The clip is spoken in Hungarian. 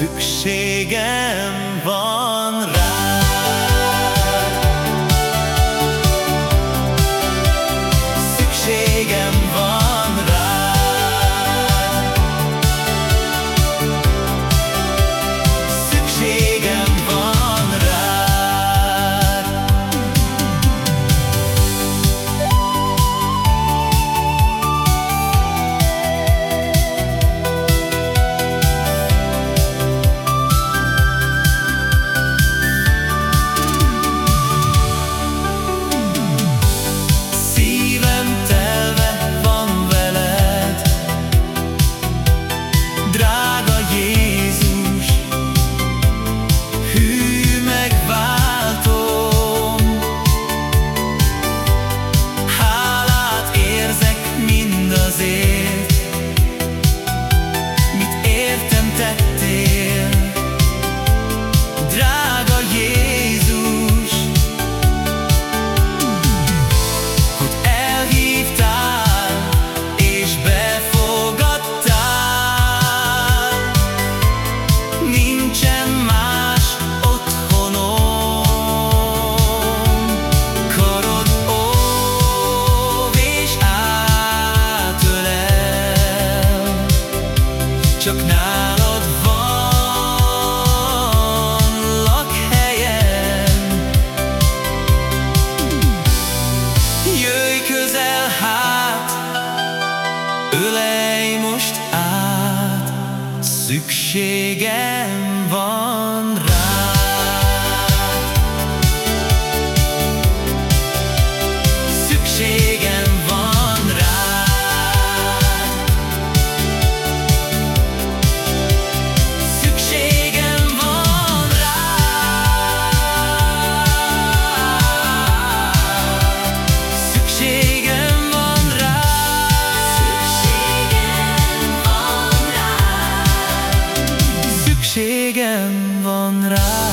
szükségem. csak nálad van lakhelyem. Jöjj közel hát, ölej most át Szükségem van szükségem van rá.